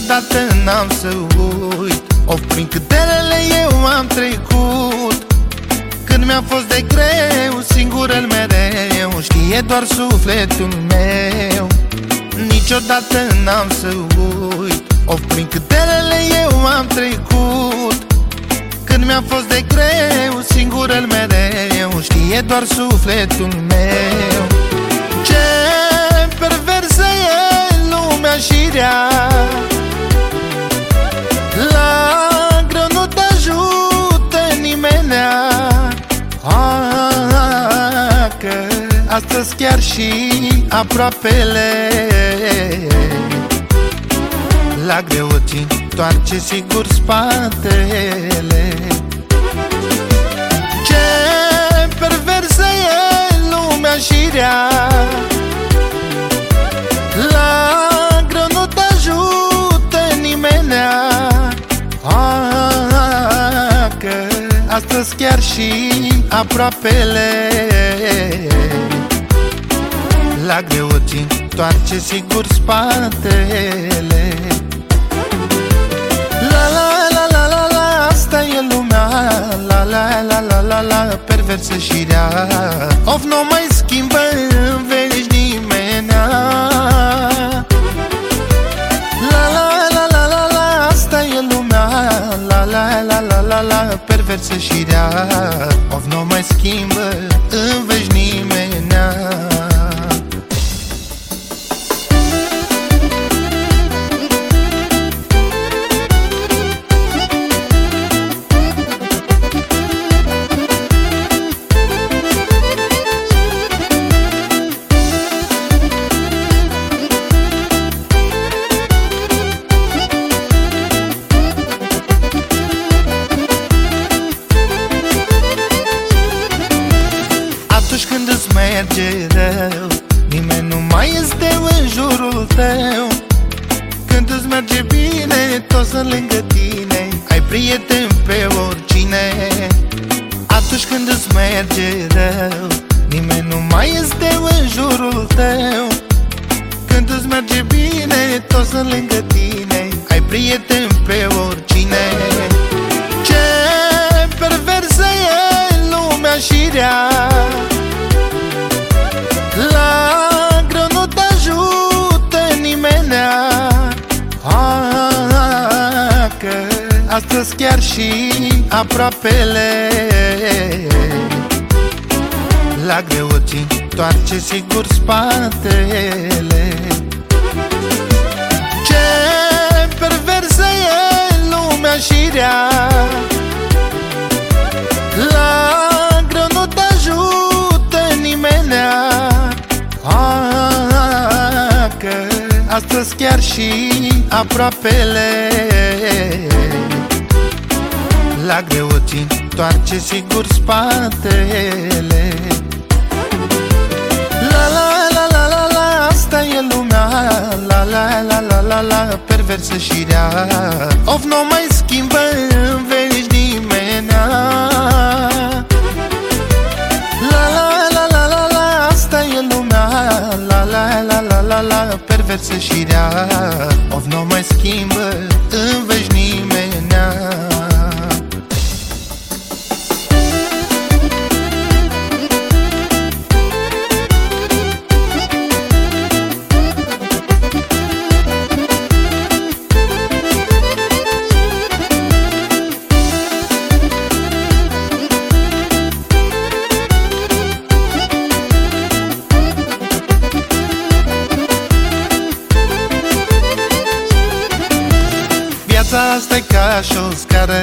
Niciodată n-am să uit. Of, prin câtelele eu am trecut. Când mi-a fost de greu, singur el mereu Știe doar sufletul meu. Niciodată n-am să uit. Of, prin câtelele eu am trecut. Când mi-a fost de greu, singur el mereu Știe doar sufletul meu. Ce astăzi chiar și aproapele. La greu îți întoarce sigur spatele. Ce perversă e lumea și rea. La greu nu te ajută nimenea ah, Că astăzi chiar și aproapele La greu îți întoarce sigur spatele La la la la la la Asta e lumea La la la la la la Perversă și rea Of, nu mai schimbă în veci nimenea La la la la la la Asta e lumea La la la la la la Perversă și rea Of, nu mai schimbă în veci îți merge rău. Nimeni nu mai este în jurul tău. Când îți merge bine, toți sunt lângă tine. Ai prieten pe oricine. Atunci când îți merge rău Nimeni nu mai este în jurul tău. Când îți merge bine, toți sunt lângă tine. Ai prieten pe oricine și aproapele. La greu îți întoarce sigur spatele. Ce perversă e lumea și rea. La greu nu te ajută nimenea ah, Că astăzi chiar și aproapele La greu îți întoarce sigur spatele La la la la la la Asta e lumea La la la la la la Perversă și rea Of, nu mai schimbă în veci nimenea La la la la la la Asta e lumea La la la la la la Perversă și rea Of, nu mai schimbă asta e ca și o scară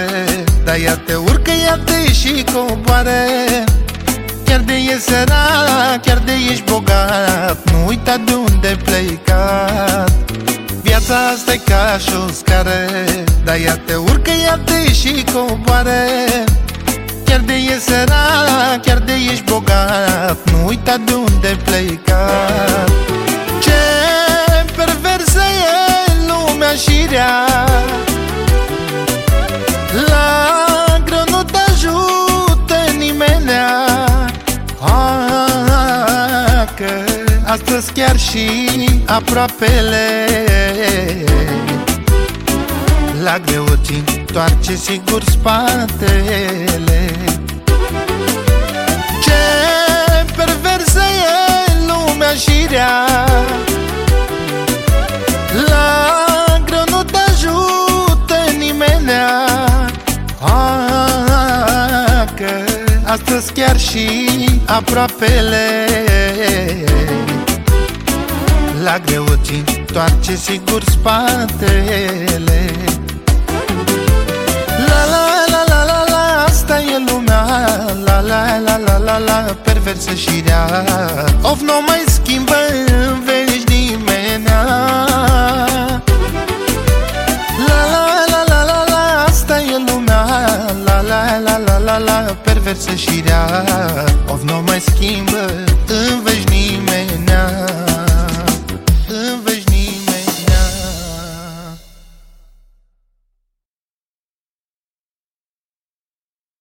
Dar ea te urcă, ea te și coboară. Chiar de e sărac, chiar de ești bogat Nu uita de unde plecat. Viața asta e ca și o scară Dar ea te urcă, ea te și coboară. Chiar de e sărac, chiar de ești bogat Nu uita de unde plecat astăzi chiar și aproapele. La greu ți întoarce sigur spatele. Ce perversă e lumea și rea. La greu nu te ajută nimenea ah, Că astăzi chiar și aproapele La greu ți întoarce sigur spatele La la la la la la Asta e lumea La la la la la la Perversă și rea Of nu mai schimbă în veci nimenea La la la la la la Asta e lumea La la la la la la Perversă și rea Of nu mai schimbă în